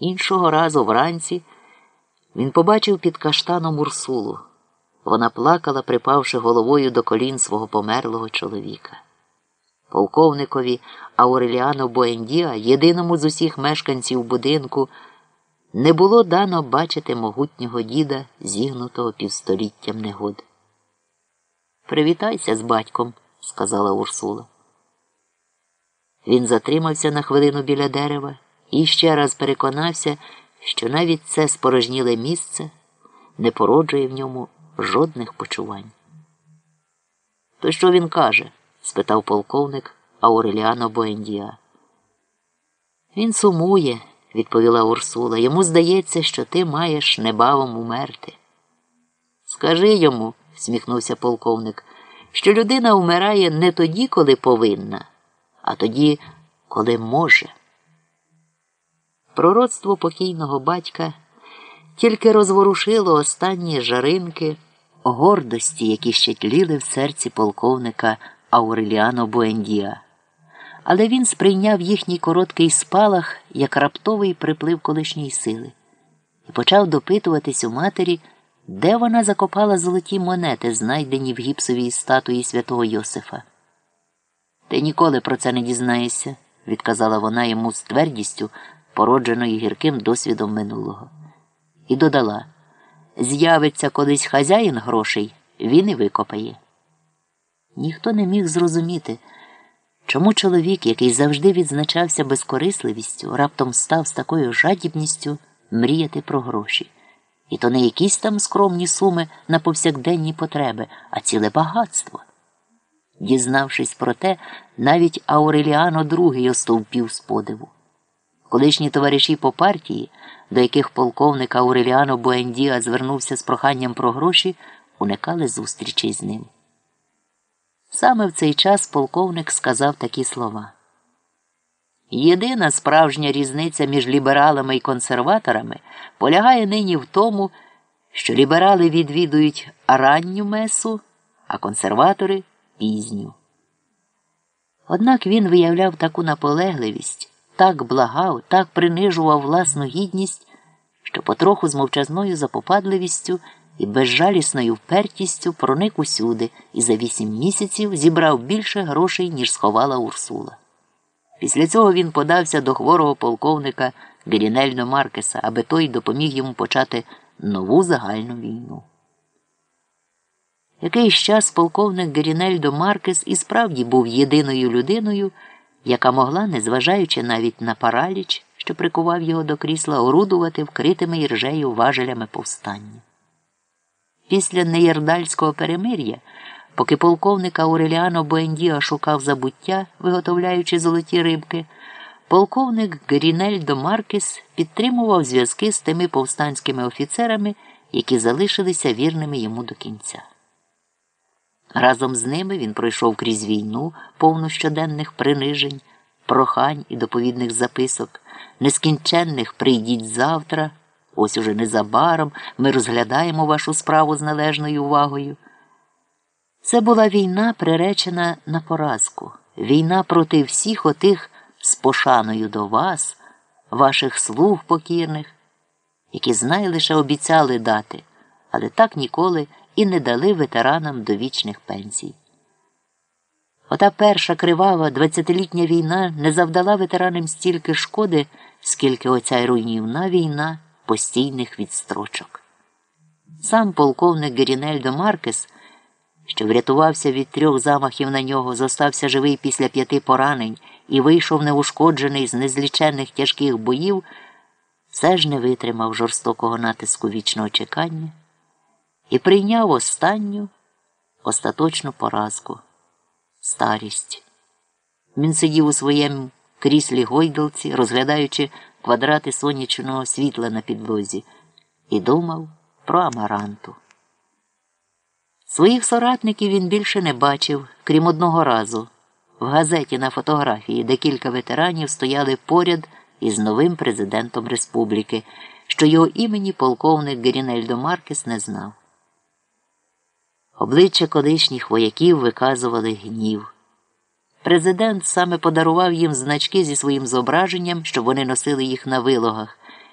Іншого разу вранці він побачив під каштаном Урсулу. Вона плакала, припавши головою до колін свого померлого чоловіка. Полковникові Ауреліано Боендіа, єдиному з усіх мешканців будинку, не було дано бачити могутнього діда, зігнутого півстоліттям негод. Привітайся з батьком, сказала Урсула. Він затримався на хвилину біля дерева і ще раз переконався, що навіть це спорожніле місце не породжує в ньому жодних почувань. То що він каже? спитав полковник Ауреліано Боендіа. Він сумує, відповіла Урсула. Йому здається, що ти маєш небавом умерти. Скажи йому, всміхнувся полковник, що людина вмирає не тоді, коли повинна, а тоді, коли може. Пророцтво покійного батька тільки розворушило останні жаринки гордості, які ще тліли в серці полковника Ауреліано Буендіа. Але він сприйняв їхній короткий спалах як раптовий приплив колишньої сили і почав допитуватись у матері, де вона закопала золоті монети, знайдені в гіпсовій статуї святого Йосифа. Ти ніколи про це не дізнаєшся, відказала вона йому з твердістю породженої гірким досвідом минулого. І додала з'явиться колись хазяїн грошей, він і викопає. Ніхто не міг зрозуміти, чому чоловік, який завжди відзначався безкорисливістю, раптом став з такою жадібністю мріяти про гроші. І то не якісь там скромні суми на повсякденні потреби, а ціле багатство. Дізнавшись про те, навіть Ауреліано II остовпів з подиву. Колишні товариші по партії, до яких полковник Ауреліано Буендіа звернувся з проханням про гроші, уникали зустрічей з ним. Саме в цей час полковник сказав такі слова. Єдина справжня різниця між лібералами і консерваторами полягає нині в тому, що ліберали відвідують ранню месу, а консерватори пізню. Однак він виявляв таку наполегливість так благав, так принижував власну гідність, що потроху з мовчазною запопадливістю і безжалісною впертістю проник усюди і за вісім місяців зібрав більше грошей, ніж сховала Урсула. Після цього він подався до хворого полковника Герінельно Маркеса, аби той допоміг йому почати нову загальну війну. Якийсь час полковник Герінельдо Маркес і справді був єдиною людиною яка могла, незважаючи навіть на параліч, що прикував його до крісла, орудувати вкритими іржею важелями повстання. Після неєрдальського перемир'я, поки полковник Ауреліано Буендіа шукав забуття, виготовляючи золоті рибки, полковник Грінельдо Маркес підтримував зв'язки з тими повстанськими офіцерами, які залишилися вірними йому до кінця. Разом з ними він пройшов крізь війну, повну щоденних принижень, прохань і доповідних записок, нескінченних прийдіть завтра, ось уже незабаром ми розглядаємо вашу справу з належною увагою. Це була війна, приречена на поразку, війна проти всіх отих з пошаною до вас, ваших слуг покірних, які знай лише обіцяли дати, але так ніколи і не дали ветеранам довічних пенсій. Ота перша кривава двадцятилітня війна не завдала ветеранам стільки шкоди, скільки оця руйнівна війна постійних відстрочок. Сам полковник Герінельдо Маркес, що врятувався від трьох замахів на нього, зостався живий після п'яти поранень і вийшов неушкоджений з незліченних тяжких боїв, все ж не витримав жорстокого натиску вічного чекання і прийняв останню остаточну поразку старість. Він сидів у своєму кріслі гойдалці, розглядаючи квадрати сонячного світла на підлозі, і думав про амаранту. Своїх соратників він більше не бачив, крім одного разу, в газеті на фотографії, де кілька ветеранів стояли поряд із новим президентом республіки, що його імені полковник Герінельдо Маркес не знав. Обличчя колишніх вояків виказували гнів. Президент саме подарував їм значки зі своїм зображенням, щоб вони носили їх на вилогах.